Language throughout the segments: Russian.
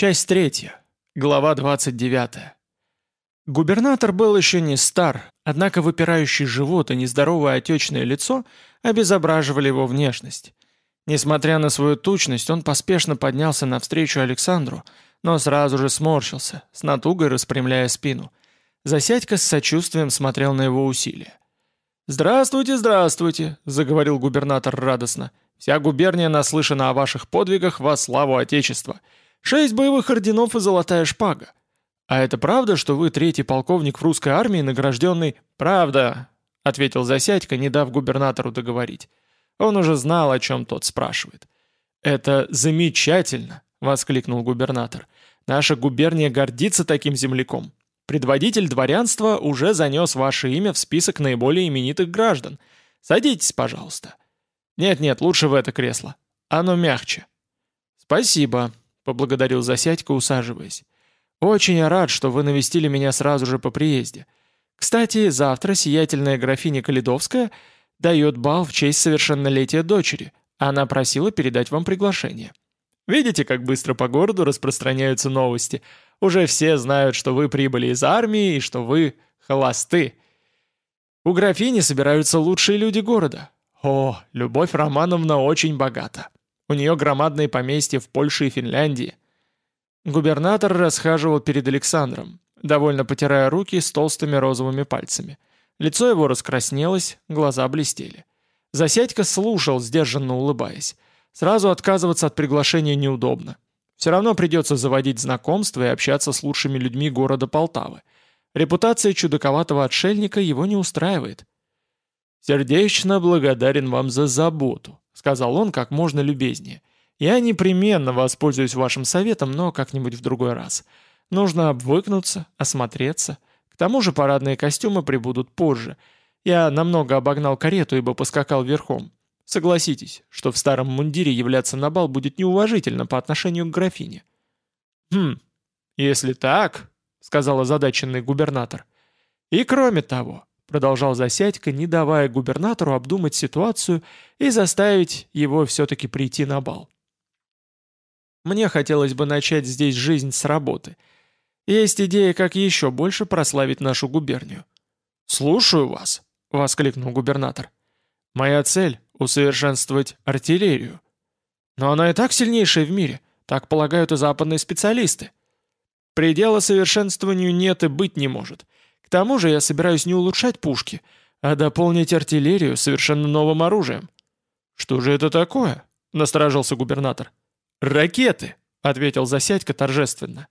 Часть третья. Глава 29. Губернатор был еще не стар, однако выпирающий живот и нездоровое отечное лицо обезображивали его внешность. Несмотря на свою тучность, он поспешно поднялся навстречу Александру, но сразу же сморщился, с натугой распрямляя спину. Засядька с сочувствием смотрел на его усилия. «Здравствуйте, здравствуйте», — заговорил губернатор радостно. «Вся губерния наслышана о ваших подвигах во славу Отечества. Шесть боевых орденов и золотая шпага. «А это правда, что вы третий полковник в русской армии, награжденный...» «Правда», — ответил Засядько, не дав губернатору договорить. Он уже знал, о чем тот спрашивает. «Это замечательно!» — воскликнул губернатор. «Наша губерния гордится таким земляком. Предводитель дворянства уже занес ваше имя в список наиболее именитых граждан. Садитесь, пожалуйста». «Нет-нет, лучше в это кресло. Оно мягче». «Спасибо», — поблагодарил Засядько, усаживаясь. «Очень рад, что вы навестили меня сразу же по приезде. Кстати, завтра сиятельная графиня Калидовская дает бал в честь совершеннолетия дочери. Она просила передать вам приглашение. Видите, как быстро по городу распространяются новости? Уже все знают, что вы прибыли из армии и что вы холосты. У графини собираются лучшие люди города. О, Любовь Романовна очень богата. У нее громадные поместья в Польше и Финляндии. Губернатор расхаживал перед Александром, довольно потирая руки с толстыми розовыми пальцами. Лицо его раскраснелось, глаза блестели. Засядька слушал, сдержанно улыбаясь. Сразу отказываться от приглашения неудобно. Все равно придется заводить знакомства и общаться с лучшими людьми города Полтавы. Репутация чудаковатого отшельника его не устраивает. «Сердечно благодарен вам за заботу», — сказал он как можно любезнее. Я непременно воспользуюсь вашим советом, но как-нибудь в другой раз. Нужно обвыкнуться, осмотреться. К тому же парадные костюмы прибудут позже. Я намного обогнал карету, ибо поскакал верхом. Согласитесь, что в старом мундире являться на бал будет неуважительно по отношению к графине. «Хм, если так», — сказал озадаченный губернатор. «И кроме того», — продолжал Засядько, не давая губернатору обдумать ситуацию и заставить его все-таки прийти на бал. Мне хотелось бы начать здесь жизнь с работы. Есть идея, как еще больше прославить нашу губернию». «Слушаю вас», — воскликнул губернатор. «Моя цель — усовершенствовать артиллерию. Но она и так сильнейшая в мире, так полагают и западные специалисты. Предела совершенствованию нет и быть не может. К тому же я собираюсь не улучшать пушки, а дополнить артиллерию совершенно новым оружием». «Что же это такое?» — насторожился губернатор. «Ракеты!» — ответил Засядько торжественно.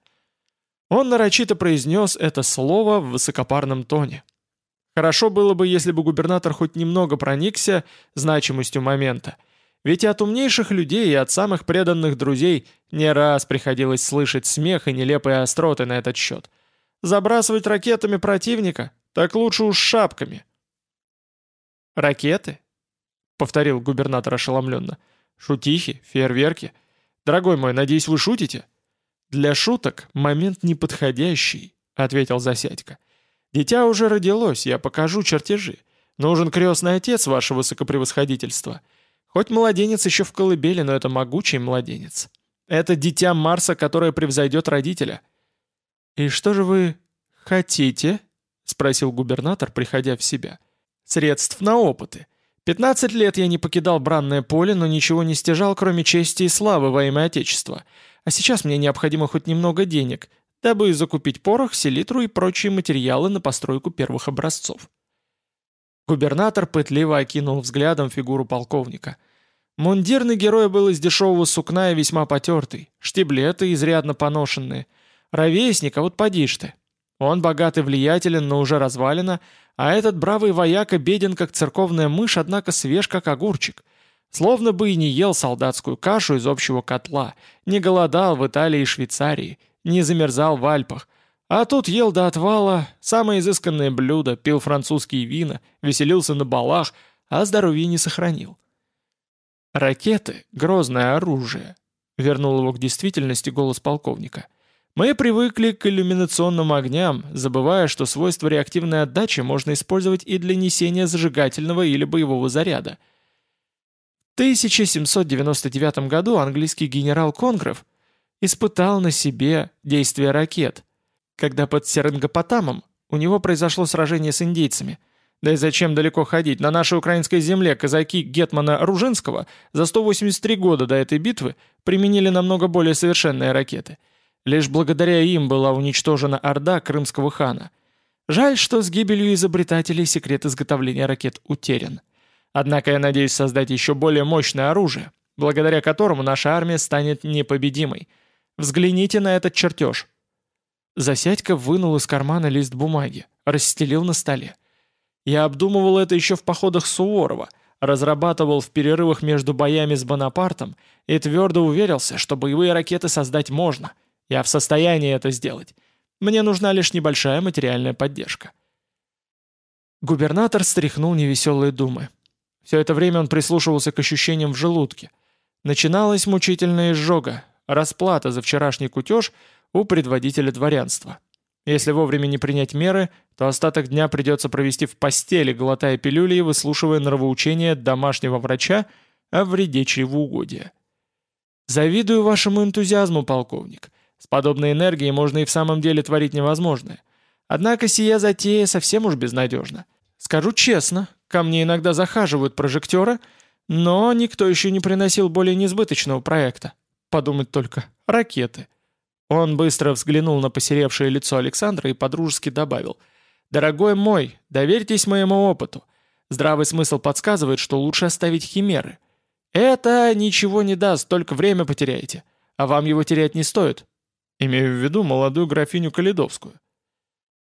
Он нарочито произнес это слово в высокопарном тоне. Хорошо было бы, если бы губернатор хоть немного проникся значимостью момента, ведь и от умнейших людей и от самых преданных друзей не раз приходилось слышать смех и нелепые остроты на этот счет. Забрасывать ракетами противника? Так лучше уж шапками. «Ракеты?» — повторил губернатор ошеломленно. «Шутихи? Фейерверки?» Дорогой мой, надеюсь, вы шутите?» «Для шуток момент неподходящий», — ответил Засядько. «Дитя уже родилось, я покажу чертежи. Нужен крестный отец, ваше высокопревосходительство. Хоть младенец еще в колыбели, но это могучий младенец. Это дитя Марса, которое превзойдет родителя». «И что же вы хотите?» — спросил губернатор, приходя в себя. «Средств на опыты. Пятнадцать лет я не покидал бранное поле, но ничего не стяжал, кроме чести и славы во имя Отечества. А сейчас мне необходимо хоть немного денег, дабы закупить порох, селитру и прочие материалы на постройку первых образцов. Губернатор пытливо окинул взглядом фигуру полковника. Мундирный герой был из дешевого сукна и весьма потертый, штиблеты изрядно поношенные. Ровесник, а вот поди ж ты. Он богат и влиятелен, но уже развалина, а этот бравый вояка беден, как церковная мышь, однако свеж, как огурчик. Словно бы и не ел солдатскую кашу из общего котла, не голодал в Италии и Швейцарии, не замерзал в Альпах, а тут ел до отвала самое изысканное блюдо, пил французские вина, веселился на балах, а здоровье не сохранил. «Ракеты — грозное оружие», — вернул его к действительности голос полковника — мы привыкли к иллюминационным огням, забывая, что свойство реактивной отдачи можно использовать и для несения зажигательного или боевого заряда. В 1799 году английский генерал Конгрев, испытал на себе действие ракет, когда под Серенгопотамом у него произошло сражение с индейцами. Да и зачем далеко ходить? На нашей украинской земле казаки Гетмана Ружинского за 183 года до этой битвы применили намного более совершенные ракеты. Лишь благодаря им была уничтожена орда крымского хана. Жаль, что с гибелью изобретателей секрет изготовления ракет утерян. Однако я надеюсь создать еще более мощное оружие, благодаря которому наша армия станет непобедимой. Взгляните на этот чертеж. Засядька вынул из кармана лист бумаги, расстелил на столе. Я обдумывал это еще в походах Суворова, разрабатывал в перерывах между боями с Бонапартом и твердо уверился, что боевые ракеты создать можно. Я в состоянии это сделать. Мне нужна лишь небольшая материальная поддержка. Губернатор стряхнул невеселые думы. Все это время он прислушивался к ощущениям в желудке. Начиналась мучительная изжога, расплата за вчерашний кутеж у предводителя дворянства. Если вовремя не принять меры, то остаток дня придется провести в постели, глотая пилюли и выслушивая нравоучения домашнего врача о вреде чревоугодия. «Завидую вашему энтузиазму, полковник. С подобной энергией можно и в самом деле творить невозможное. Однако сия затея совсем уж безнадежна. Скажу честно, ко мне иногда захаживают прожекторы, но никто еще не приносил более несбыточного проекта. Подумать только, ракеты». Он быстро взглянул на посеревшее лицо Александра и подружески добавил. «Дорогой мой, доверьтесь моему опыту. Здравый смысл подсказывает, что лучше оставить химеры. Это ничего не даст, только время потеряете. А вам его терять не стоит. Имею в виду молодую графиню Калидовскую.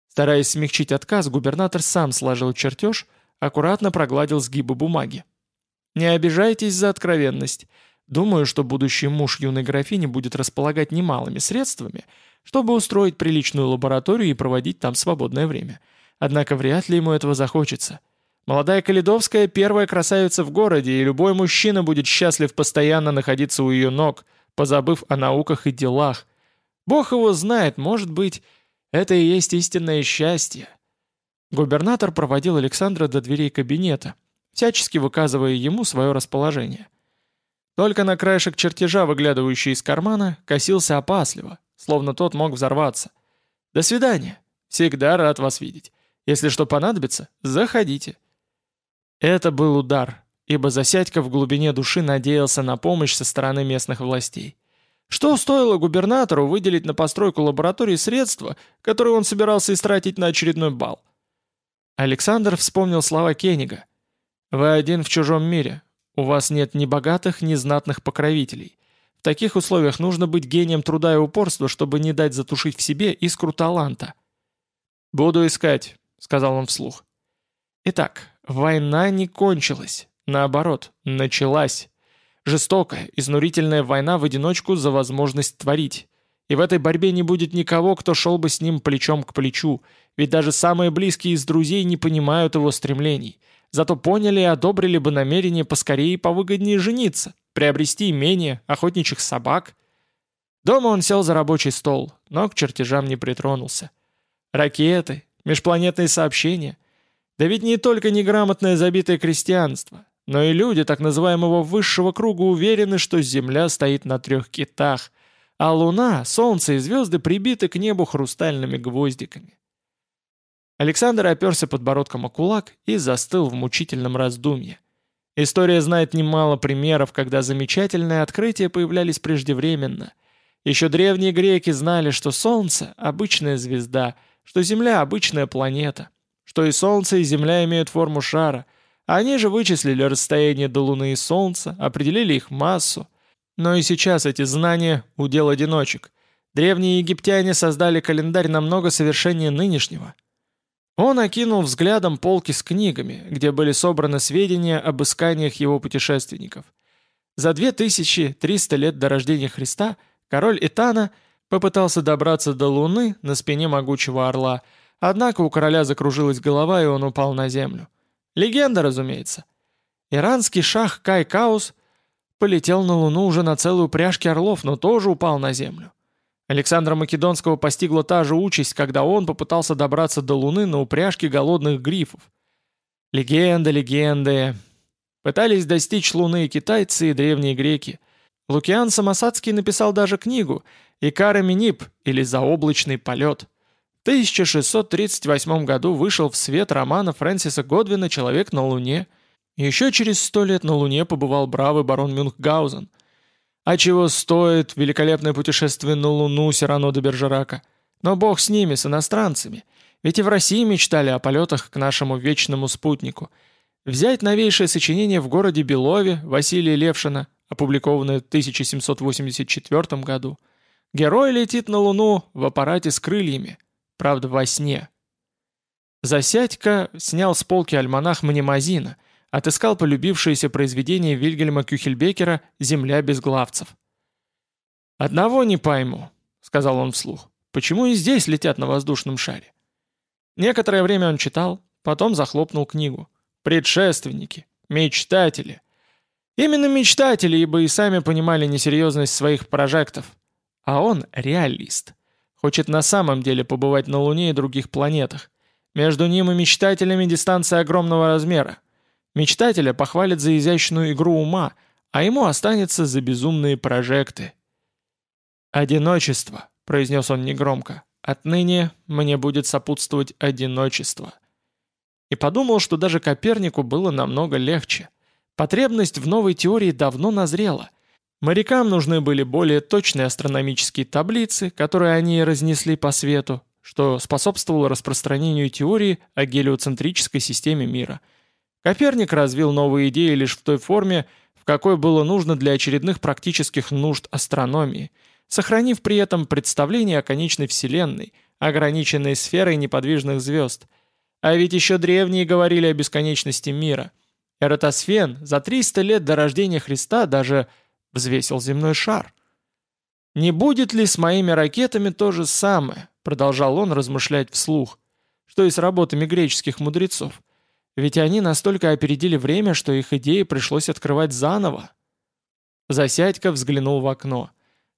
Стараясь смягчить отказ, губернатор сам сложил чертеж, аккуратно прогладил сгибы бумаги. «Не обижайтесь за откровенность. Думаю, что будущий муж юной графини будет располагать немалыми средствами, чтобы устроить приличную лабораторию и проводить там свободное время. Однако вряд ли ему этого захочется. Молодая Калидовская – первая красавица в городе, и любой мужчина будет счастлив постоянно находиться у ее ног, позабыв о науках и делах. Бог его знает, может быть, это и есть истинное счастье. Губернатор проводил Александра до дверей кабинета, всячески выказывая ему свое расположение. Только на краешек чертежа, выглядывающий из кармана, косился опасливо, словно тот мог взорваться. «До свидания. Всегда рад вас видеть. Если что понадобится, заходите». Это был удар, ибо Засядько в глубине души надеялся на помощь со стороны местных властей. Что стоило губернатору выделить на постройку лаборатории средства, которые он собирался истратить на очередной бал? Александр вспомнил слова Кенига. «Вы один в чужом мире, у вас нет ни богатых, ни знатных покровителей. В таких условиях нужно быть гением труда и упорства, чтобы не дать затушить в себе искру таланта. «Буду искать», — сказал он вслух. Итак, война не кончилась. Наоборот, началась. Жестокая, изнурительная война в одиночку за возможность творить. И в этой борьбе не будет никого, кто шел бы с ним плечом к плечу, ведь даже самые близкие из друзей не понимают его стремлений — Зато поняли и одобрили бы намерение поскорее и повыгоднее жениться, приобрести имение, охотничьих собак. Дома он сел за рабочий стол, но к чертежам не притронулся. Ракеты, межпланетные сообщения. Да ведь не только неграмотное забитое крестьянство, но и люди так называемого высшего круга уверены, что Земля стоит на трех китах, а Луна, Солнце и звезды прибиты к небу хрустальными гвоздиками. Александр оперся подбородком о кулак и застыл в мучительном раздумье. История знает немало примеров, когда замечательные открытия появлялись преждевременно. Еще древние греки знали, что Солнце — обычная звезда, что Земля — обычная планета, что и Солнце, и Земля имеют форму шара. Они же вычислили расстояние до Луны и Солнца, определили их массу. Но и сейчас эти знания — удел одиночек. Древние египтяне создали календарь намного совершеннее нынешнего — он окинул взглядом полки с книгами, где были собраны сведения об исканиях его путешественников. За 2300 лет до рождения Христа король Итана попытался добраться до Луны на спине могучего орла, однако у короля закружилась голова, и он упал на землю. Легенда, разумеется. Иранский шах Кай Каус полетел на Луну уже на целую пряжки орлов, но тоже упал на землю. Александра Македонского постигла та же участь, когда он попытался добраться до Луны на упряжке голодных грифов. Легенда, легенды. Пытались достичь Луны и китайцы, и древние греки. Лукиан Самосадский написал даже книгу, Икара Минип или «Заоблачный полет». В 1638 году вышел в свет романа Фрэнсиса Годвина «Человек на Луне». Еще через сто лет на Луне побывал бравый барон Мюнхгаузен. А чего стоит великолепное путешествие на Луну Сирано де Бержерака? Но бог с ними, с иностранцами. Ведь и в России мечтали о полетах к нашему вечному спутнику. Взять новейшее сочинение в городе Белове Василия Левшина, опубликованное в 1784 году. Герой летит на Луну в аппарате с крыльями, правда во сне. Засядька снял с полки альманах Мнемозина, отыскал полюбившееся произведение Вильгельма Кюхельбекера «Земля без главцев». «Одного не пойму», — сказал он вслух, — «почему и здесь летят на воздушном шаре?» Некоторое время он читал, потом захлопнул книгу. «Предшественники, мечтатели». Именно мечтатели, ибо и сами понимали несерьезность своих прожектов. А он реалист. Хочет на самом деле побывать на Луне и других планетах. Между ним и мечтателями дистанция огромного размера. Мечтателя похвалят за изящную игру ума, а ему останется за безумные прожекты. «Одиночество», — произнес он негромко. «Отныне мне будет сопутствовать одиночество». И подумал, что даже Копернику было намного легче. Потребность в новой теории давно назрела. Морякам нужны были более точные астрономические таблицы, которые они разнесли по свету, что способствовало распространению теории о гелиоцентрической системе мира — Коперник развил новые идеи лишь в той форме, в какой было нужно для очередных практических нужд астрономии, сохранив при этом представление о конечной Вселенной, ограниченной сферой неподвижных звезд. А ведь еще древние говорили о бесконечности мира. Эратосфен за 300 лет до рождения Христа даже взвесил земной шар. «Не будет ли с моими ракетами то же самое?» продолжал он размышлять вслух, что и с работами греческих мудрецов. Ведь они настолько опередили время, что их идеи пришлось открывать заново. Засядька взглянул в окно.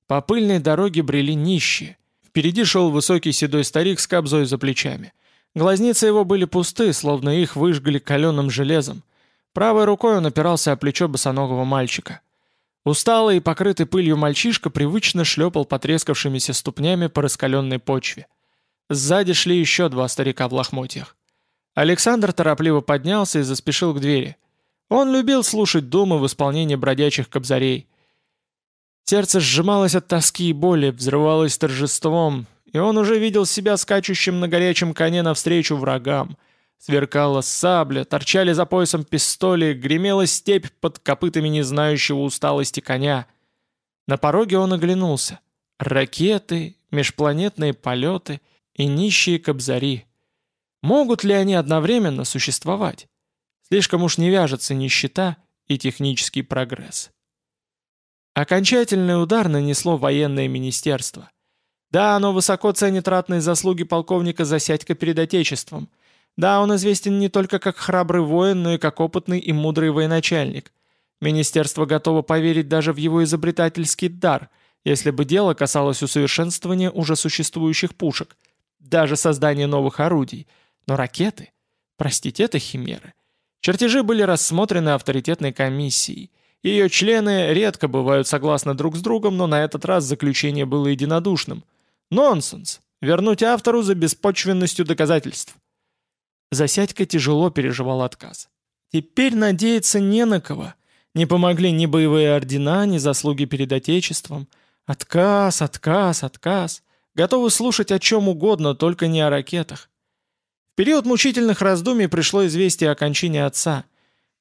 По пыльной дороге брели нищие. Впереди шел высокий седой старик с кобзой за плечами. Глазницы его были пусты, словно их выжгли каленым железом. Правой рукой он опирался о плечо босоногого мальчика. Усталый и покрытый пылью мальчишка привычно шлепал потрескавшимися ступнями по раскаленной почве. Сзади шли еще два старика в лохмотьях. Александр торопливо поднялся и заспешил к двери. Он любил слушать думы в исполнении бродячих кобзарей. Сердце сжималось от тоски и боли, взрывалось торжеством, и он уже видел себя скачущим на горячем коне навстречу врагам. Сверкала сабля, торчали за поясом пистоли, гремела степь под копытами не знающего усталости коня. На пороге он оглянулся. Ракеты, межпланетные полеты и нищие кобзари. Могут ли они одновременно существовать? Слишком уж не вяжется нищета и технический прогресс. Окончательный удар нанесло военное министерство. Да, оно высоко ценит ратные заслуги полковника Засядько перед Отечеством. Да, он известен не только как храбрый воин, но и как опытный и мудрый военачальник. Министерство готово поверить даже в его изобретательский дар, если бы дело касалось усовершенствования уже существующих пушек, даже создания новых орудий – но ракеты? Простите, это химеры. Чертежи были рассмотрены авторитетной комиссией. Ее члены редко бывают согласны друг с другом, но на этот раз заключение было единодушным. Нонсенс. Вернуть автору за беспочвенностью доказательств. Засядька тяжело переживал отказ. Теперь надеяться не на кого. Не помогли ни боевые ордена, ни заслуги перед Отечеством. Отказ, отказ, отказ. Готовы слушать о чем угодно, только не о ракетах период мучительных раздумий пришло известие о кончине отца.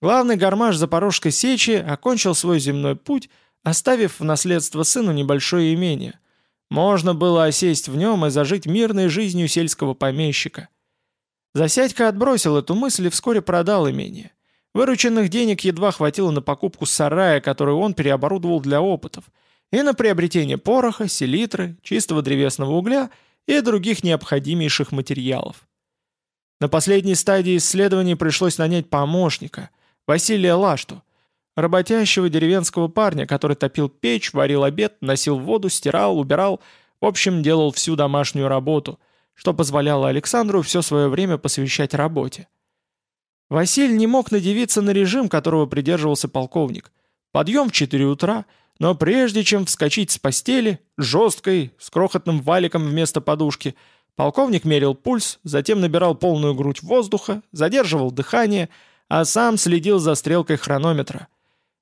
Главный гармаш Запорожской сечи окончил свой земной путь, оставив в наследство сыну небольшое имение. Можно было осесть в нем и зажить мирной жизнью сельского помещика. Засядька отбросил эту мысль и вскоре продал имение. Вырученных денег едва хватило на покупку сарая, который он переоборудовал для опытов, и на приобретение пороха, селитры, чистого древесного угля и других необходимейших материалов. На последней стадии исследований пришлось нанять помощника, Василия Лашту, работящего деревенского парня, который топил печь, варил обед, носил воду, стирал, убирал, в общем, делал всю домашнюю работу, что позволяло Александру все свое время посвящать работе. Василий не мог надевиться на режим, которого придерживался полковник. Подъем в 4 утра, Но прежде чем вскочить с постели, жесткой, с крохотным валиком вместо подушки, полковник мерил пульс, затем набирал полную грудь воздуха, задерживал дыхание, а сам следил за стрелкой хронометра.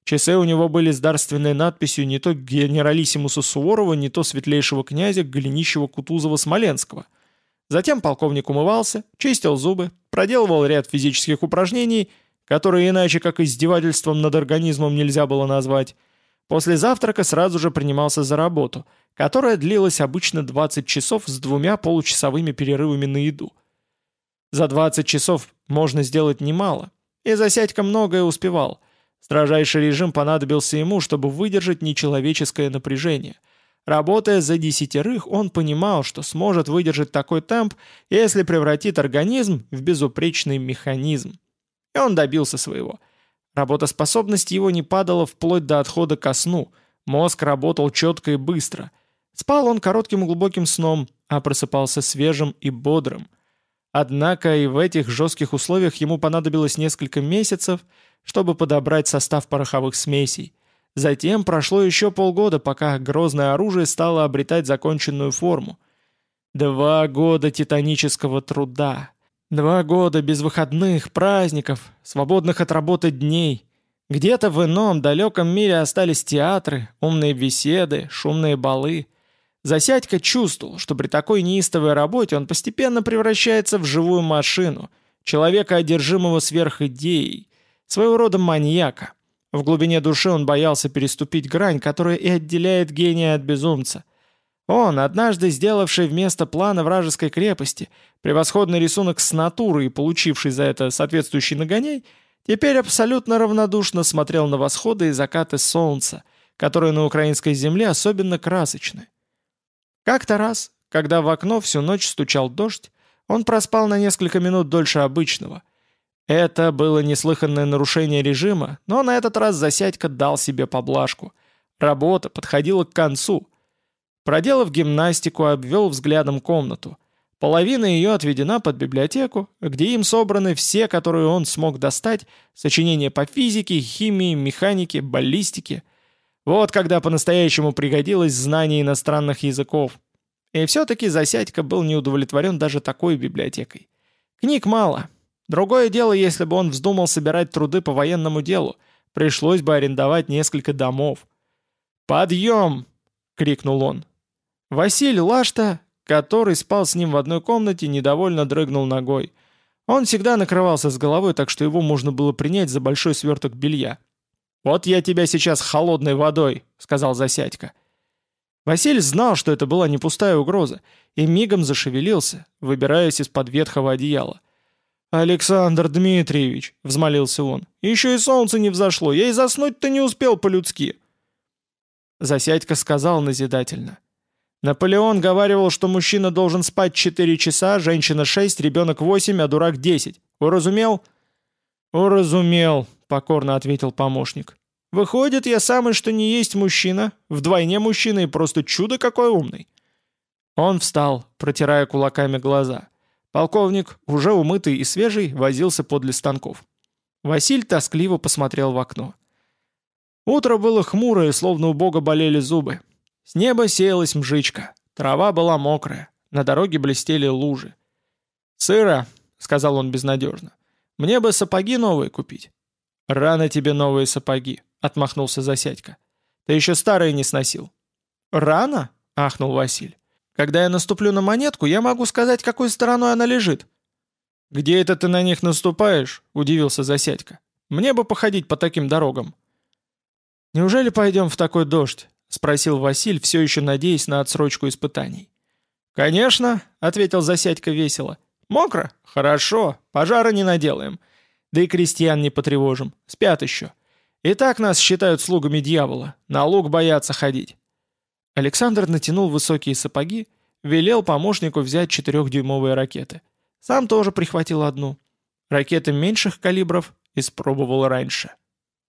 Часы у него были с дарственной надписью не то генералиссимуса Суворова, не то светлейшего князя Голенищева-Кутузова-Смоленского. Затем полковник умывался, чистил зубы, проделывал ряд физических упражнений, которые иначе как издевательством над организмом нельзя было назвать, После завтрака сразу же принимался за работу, которая длилась обычно 20 часов с двумя получасовыми перерывами на еду. За 20 часов можно сделать немало, и Засядько многое успевал. Строжайший режим понадобился ему, чтобы выдержать нечеловеческое напряжение. Работая за десятерых, он понимал, что сможет выдержать такой темп, если превратит организм в безупречный механизм. И он добился своего – Работоспособность его не падала вплоть до отхода ко сну, мозг работал четко и быстро. Спал он коротким и глубоким сном, а просыпался свежим и бодрым. Однако и в этих жестких условиях ему понадобилось несколько месяцев, чтобы подобрать состав пороховых смесей. Затем прошло еще полгода, пока грозное оружие стало обретать законченную форму. Два года титанического труда, Два года без выходных, праздников, свободных от работы дней. Где-то в ином, далеком мире остались театры, умные беседы, шумные балы. Засядька чувствовал, что при такой неистовой работе он постепенно превращается в живую машину, человека, одержимого сверхидеей, своего рода маньяка. В глубине души он боялся переступить грань, которая и отделяет гения от безумца – он, однажды сделавший вместо плана вражеской крепости превосходный рисунок с натуры и получивший за это соответствующий нагоняй, теперь абсолютно равнодушно смотрел на восходы и закаты солнца, которые на украинской земле особенно красочны. Как-то раз, когда в окно всю ночь стучал дождь, он проспал на несколько минут дольше обычного. Это было неслыханное нарушение режима, но на этот раз Засядько дал себе поблажку. Работа подходила к концу — Проделав гимнастику, обвел взглядом комнату. Половина ее отведена под библиотеку, где им собраны все, которые он смог достать, сочинения по физике, химии, механике, баллистике. Вот когда по-настоящему пригодилось знание иностранных языков. И все-таки Засядько был не удовлетворен даже такой библиотекой. Книг мало. Другое дело, если бы он вздумал собирать труды по военному делу, пришлось бы арендовать несколько домов. «Подъем!» — крикнул он. Василий Лашта, который спал с ним в одной комнате, недовольно дрыгнул ногой. Он всегда накрывался с головой, так что его можно было принять за большой сверток белья. «Вот я тебя сейчас холодной водой», — сказал Засядько. Василий знал, что это была не пустая угроза, и мигом зашевелился, выбираясь из-под ветхого одеяла. «Александр Дмитриевич», — взмолился он, — «еще и солнце не взошло, я и заснуть-то не успел по-людски». Засядько сказал назидательно. Наполеон говаривал, что мужчина должен спать 4 часа, женщина 6, ребенок 8, а дурак 10. Уразумел? Уразумел, покорно ответил помощник. Выходит, я самый что не есть мужчина, вдвойне мужчина и просто чудо какой умный. Он встал, протирая кулаками глаза. Полковник, уже умытый и свежий, возился подле станков. Василь тоскливо посмотрел в окно. Утро было хмурое, словно у бога болели зубы. С неба сеялась мжичка, трава была мокрая, на дороге блестели лужи. «Сыро», — сказал он безнадежно, — «мне бы сапоги новые купить». «Рано тебе новые сапоги», — отмахнулся Засядько. «Ты еще старые не сносил». «Рано?» — ахнул Василь. «Когда я наступлю на монетку, я могу сказать, какой стороной она лежит». «Где это ты на них наступаешь?» — удивился Засядько. «Мне бы походить по таким дорогам». «Неужели пойдем в такой дождь?» — спросил Василь, все еще надеясь на отсрочку испытаний. «Конечно», — ответил Засядько весело. «Мокро? Хорошо, пожара не наделаем. Да и крестьян не потревожим, спят еще. И так нас считают слугами дьявола, на луг боятся ходить». Александр натянул высокие сапоги, велел помощнику взять четырехдюймовые ракеты. Сам тоже прихватил одну. Ракеты меньших калибров испробовал раньше.